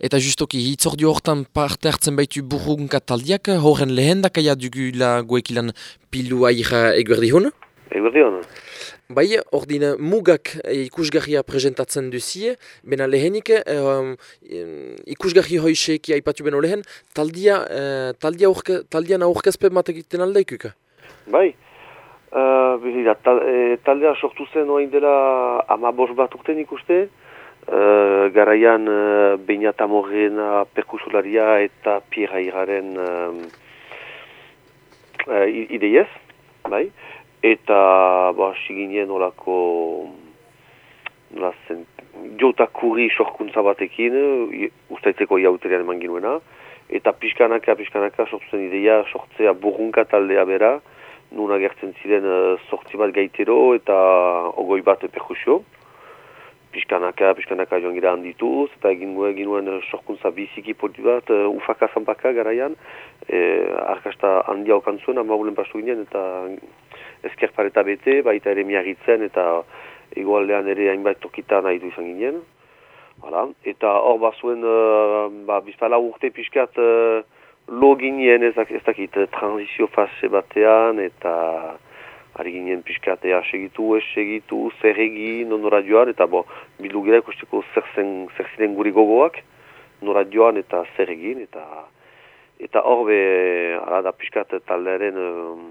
Eta justoki, hitzordio hortan parte hartzen baitu burrunka taldiak, horren lehen dakaia dugula goekilan pilu aira eguerdi hon? Eguerdi hon. Bai, ordin mugak ikusgarria presentatzen duzie, bena lehenik um, ikusgarri hoixeki aipatu beno lehen, taldia, uh, taldia aurke, taldian aurkezpe matekiten aldaikuka? Bai, uh, tal, e, taldea sortu zen oain dela ama bat urten ikuste, Uh, garaian uh, Beñat Amorrena perkusularia eta Pierre Airaren uh, uh, ideiez, bai? Eta, ba, siginen olako, nola zen, jota kurri sorkuntza batekin, ustaitzeko iauterian eman ginuena, eta pixkanaka, pixkanaka sortzen ideia sortzea burrunka taldea bera, nuna gertzen ziren sortzi bat gaitero eta ogoi bat perkusio pixkanaka, pixkanaka joan gira handituz, eta egin ginuen uh, sorkuntza biziki poti bat, uh, ufaka zanpaka garaian, e, arkasta handia okan zuen, amabulen pastu ginen, eta ezker pareta bete, baita ere miagitzen, eta egoaldean ere hainbat tokitan nahi du izan ginen. Hala. Eta hor bazuen, uh, ba, bizpala urte pixkat uh, lo ginen, ez dakit, transizio fase batean, eta ari ginen pixkatea segitu, ez segitu, zer egin, nora joan, eta bo, bildu gira ikusteko zer, zen, zer ziren guri gogoak, nora joan eta zer egin, eta eta hor be, ala da pixkat taldearen um,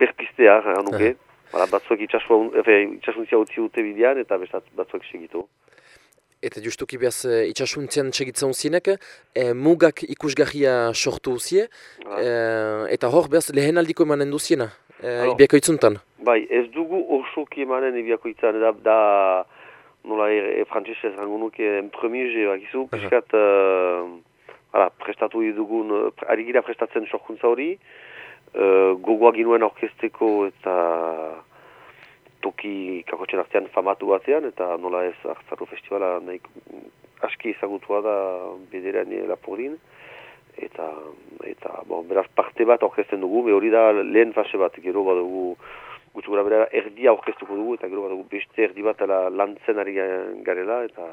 berpistea, anuke, ala batzuek itxasuntzia utzi dute bidean, eta bestat batzuek segitu. Eta justuki behaz itxasuntzian segitzen zinek, e, mugak ikusgarria sortu uzie, e, eta hor behaz lehen aldiko emanen duziena? E, ibiako itzuntan? Bai, ez dugu osoki emanen ibiako itzan, da, da nola e, e frantzese zango nuke empremize, bakizu, piskat, uh -huh. prestatu dugun, ari gira prestatzen sokuntza hori, uh, gogoa ginuen orkesteko eta toki kakotxen artean famatu batean, eta nola ez hartzaru festivala nahi aski ezagutua da bederean lapordin eta eta bon, beraz parte bat orkesten dugu, be hori da lehen fase bat, gero badugu gutxu gara bera erdia orkestuko dugu, eta gero badugu beste erdi bat ala lantzen ari garela, eta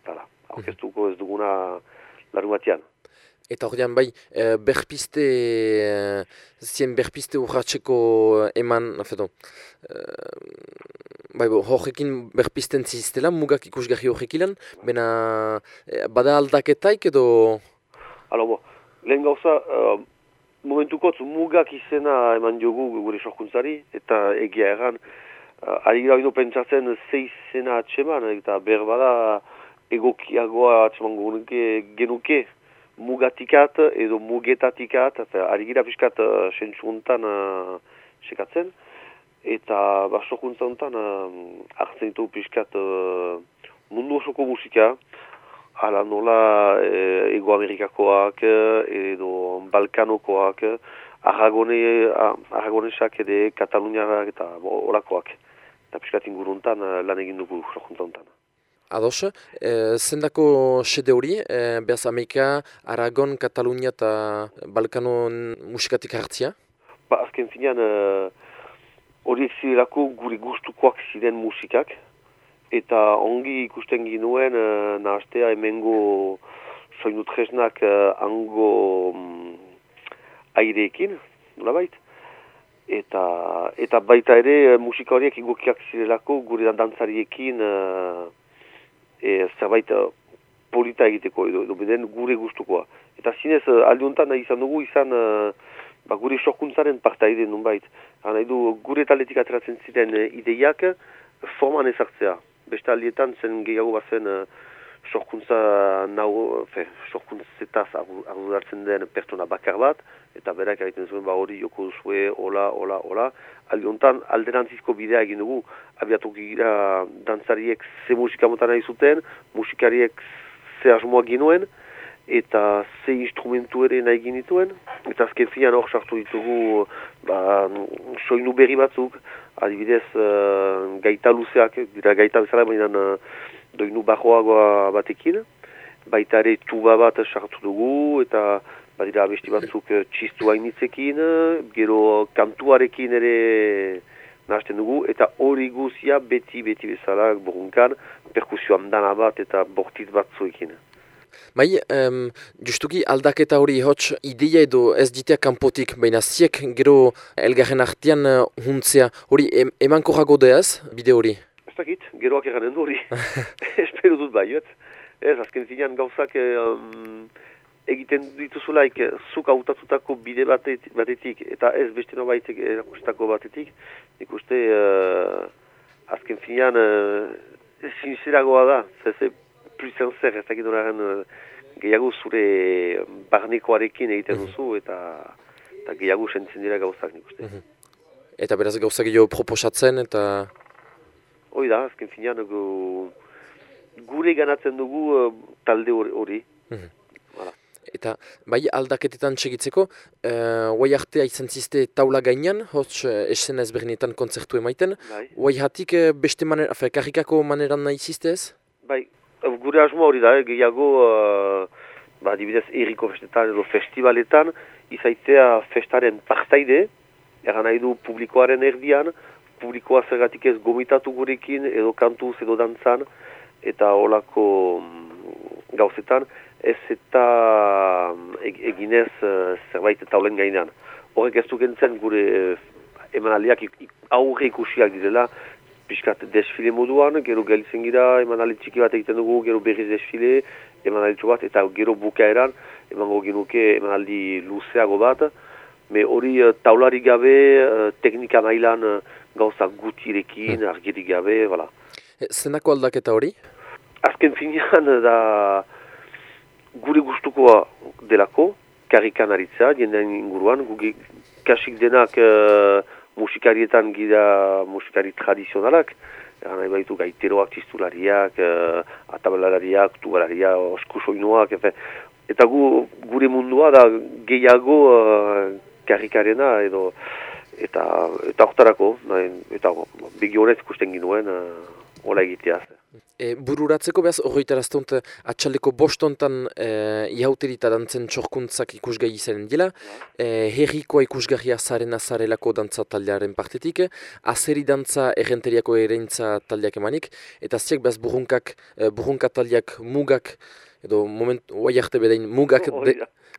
eta la, orkestuko ez duguna laru batian. Eta hori bai, e, berpiste, e, zien berpiste urratxeko eman, afeto, e, bai bo, horrekin berpisten ziztela, mugak ikusgarri horrekilan, bena e, bada aldaketaik edo... Alo, bo, lehen gauza, uh, momentukotz mugak izena eman diogu gure sorkuntzari, eta egia erran, uh, ari gira pentsatzen zei zena atseman, eta berbada egokiagoa atseman genuke mugatikat edo mugetatikat, eta ari gira piskat uh, sentsuuntan uh, sekatzen, eta ba, sorkuntza untan uh, hartzen ditu piskat uh, mundu osoko musika, ala nola e, Ego Amerikakoak edo Balkanokoak, Aragone, Aragonesak edo Kataluniarak eta orakoak. Eta piskat inguruntan lan egin dugu sorkuntantan. Ados, e, zendako sede hori, e, behaz Amerika, Aragon, Katalunia eta Balkano musikatik hartzia? Ba, azken finean, horiek e, zirelako guri gustukoak ziren musikak, eta ongi ikusten ginuen uh, nahastea emengo soinu tresnak uh, ango um, aireekin, nola bait? Eta, eta baita ere uh, musika horiek egokiak zirelako gure dantzariekin uh, e, zerbait uh, polita egiteko edo, edo beden gure gustukoa. Eta zinez uh, aldiuntan nahi izan dugu izan uh, ba, gure sokuntzaren partaide nun bait. Nahi du gure taletik ateratzen ziren ideiak forman ezartzea beste aldietan zen gehiago bazen uh, sorkuntza nahu, fe, sorkuntzetaz agudartzen den pertsona bakar bat, eta berak egiten zuen ba hori joko duzue, hola, hola, hola. Aldiontan alderantzizko bidea egin dugu, abiatu gira dantzariek ze musika motan nahi zuten, musikariek ze asmoa ginuen, eta ze instrumentu ere nahi ginituen, eta azken fian hor sartu ditugu ba, soinu berri batzuk, adibidez uh, gaita luzeak, dira gaita bezala baina uh, doinu bajoagoa batekin, baita ere tuba bat sartu dugu, eta badira abesti batzuk uh, txistu hainitzekin, gero kantuarekin ere nahazten dugu, eta hori guzia beti, beti bezala burunkan, perkusio dana bat eta bortiz bat zuekin. Bai, um, justuki aldaketa hori hotx ideia edo ez ditea kanpotik, baina ziek gero elgarren artian uh, huntzea, hori em, eman korrago deaz, bide hori? Ez dakit, geroak eganen du hori. Espero dut bai, ez, azken zinean gauzak um, egiten dituzulaik zuk autatutako bide batetik, eta ez beste nobaitek erakustako batetik, nik uste uh, azken zinean uh, sinzeragoa da, ze pluzen zer, ez dakit uh, gehiago zure barnekoarekin egiten mhm. duzu, eta, eta gehiago sentzen dira gauzak nik uste. Mhm. Eta beraz gauzak gehiago proposatzen, eta... Hoi da, azken finean, gure ganatzen dugu uh, talde hori. Mm Eta bai aldaketetan txegitzeko, uh, guai artea izan zizte taula gainean, hotz uh, esen ezberdinetan kontzertu emaiten. Bai. Hatik uh, beste manera, afe, karikako maneran nahi zizte ez? Bai, gure asmo hori da, eh, gehiago, uh, ba, dibidez, eriko festetan edo festivaletan, izaitea festaren partaide, eran nahi du publikoaren erdian, publikoa zergatik ez gomitatu gurekin, edo kantuz, edo dantzan, eta olako mm, gauzetan, ez eta eginez uh, zerbait taulen gainean. Horrek ez dukentzen gure uh, emanaliak aurre ikusiak direla, pixkat desfile moduan, gero gelitzen gira, emanali txiki bat egiten dugu, gero berriz desfile, emanali bat, eta gero bukaeran, emango genuke emanaldi luzeago bat, me hori uh, taulari gabe, uh, teknika mailan uh, gauza gutirekin, hmm. argirik gabe, voilà. Zenako aldaketa hori? Azken finean da gure gustukoa delako, karrikan aritza, jendean inguruan, gugi kasik denak uh, musikarietan gira musikari tradizionalak, nahi baitu gaiteroak, txistulariak, uh, atabalarariak, tubalariak, oskusoinuak, eta gu, gure mundua da gehiago uh, karrikarena edo eta eta oktarako, eta begi horrez ikusten ginuen, uh, hola egitea. E, bururatzeko behaz, horretaraztunt, atxaleko bostontan e, ihauterita dantzen txorkuntzak ikusgai izanen dila, e, herrikoa ikusgarria zaren azarelako dantza taldearen partetik, azeri dantza errenteriako ereintza taldeak emanik, eta ziak behaz burrunkak, e, burrunka taldeak mugak, edo moment, oai arte bedain mugak, oh,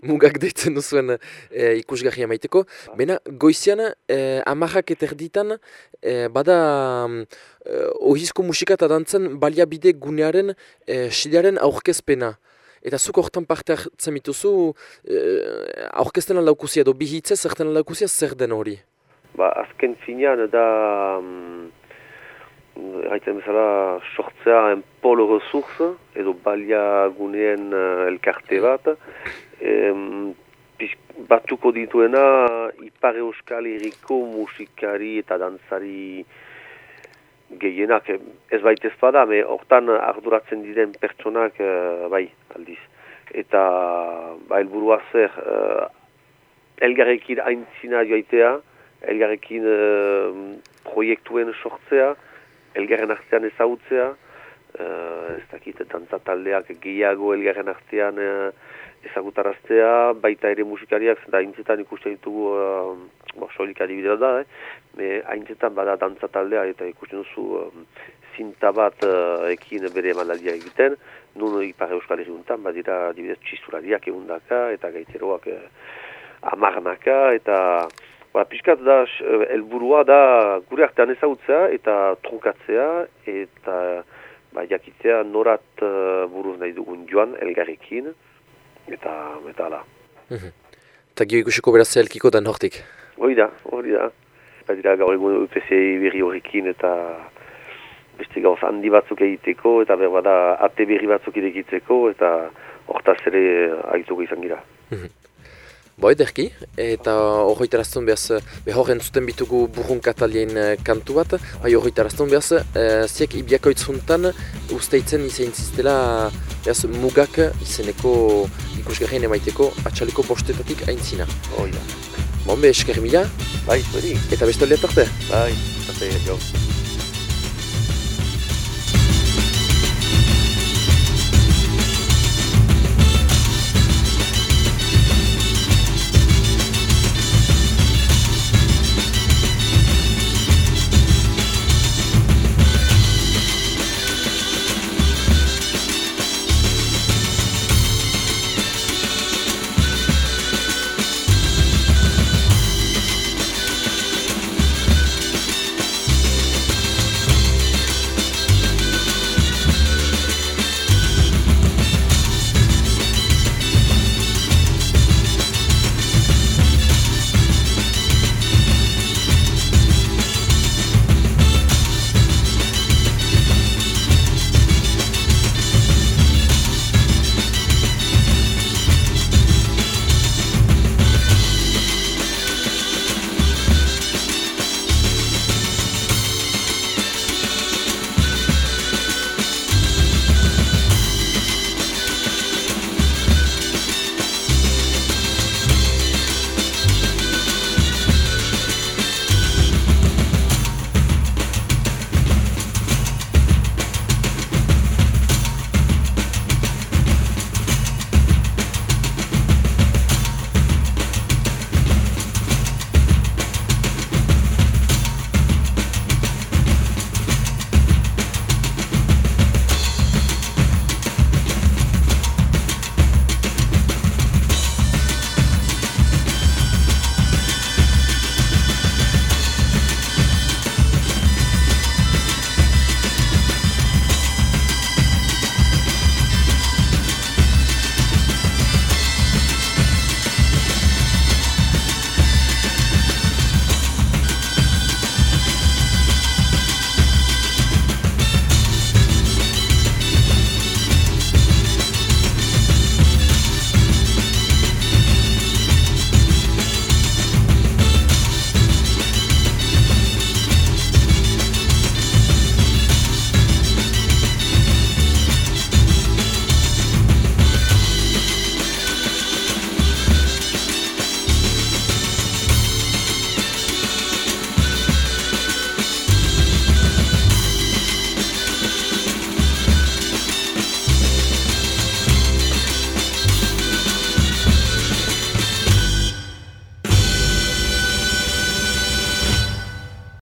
mugak deitzen duzuen e, ikusgarri amaiteko. Bena, goizian, e, amarrak eterditan, e, bada e, ohizko musika eta dantzen baliabide gunearen e, sidearen aurkezpena. Eta zuk horretan parte hartzen mituzu, e, aurkezten alaukuzia edo bihitze zerten alaukuzia zer den hori? Ba, azken finean da... Um, Haiten bezala sortzea en polo resurs, edo balia guneen uh, elkarte bat, batuko dituena Ipar Euskal Herriko musikari eta dantzari gehienak. Ez baita ezpada, me hortan arduratzen diren pertsonak uh, bai aldiz. Eta ba, elburua zer uh, elgarrekin aintzina joaitea, elgarrekin uh, proiektuen sortzea, elgarren artean ezagutzea, uh, ez dakit, dantza taldeak gehiago elgarren artean ezagutaraztea, baita ere musikariak, zenta haintzetan ikusten ditugu, uh, bo, solik adibidea da, eh? haintzetan bada dantza taldea eta ikusten duzu um, zinta bat uh, ekin bere emanaldia egiten, nun ipar euskal eguntan, badira adibidez txistulariak egundaka eta gaiteroak uh, amarnaka eta ba, pixkat da, helburua da gure artean ezagutzea eta trunkatzea eta ba, jakitzea norat uh, buruz nahi dugun joan elgarrekin, eta eta ala. Mhm. Eta gio ikusiko beraz zelkiko den hortik? Hori da, hori da. Eta dira gaur egun UPC berri horrekin eta beste gauz handi batzuk egiteko eta behar bada ate berri batzuk idekitzeko eta hortaz ere agituko izan gira. Bo ederki, eta hori taraztun behaz, behar entzuten bitugu burrun katalien eh, kantu bat, bai hori taraztun behaz, e, ziek ibiakoitzuntan usteitzen izan ziztela behaz mugak izeneko ikusgarrien emaiteko atxaliko bostetatik aintzina. Hoi da. Bon, be, esker mila. Bai, beri. Eta bestaldeat arte. Bai, arte, jo.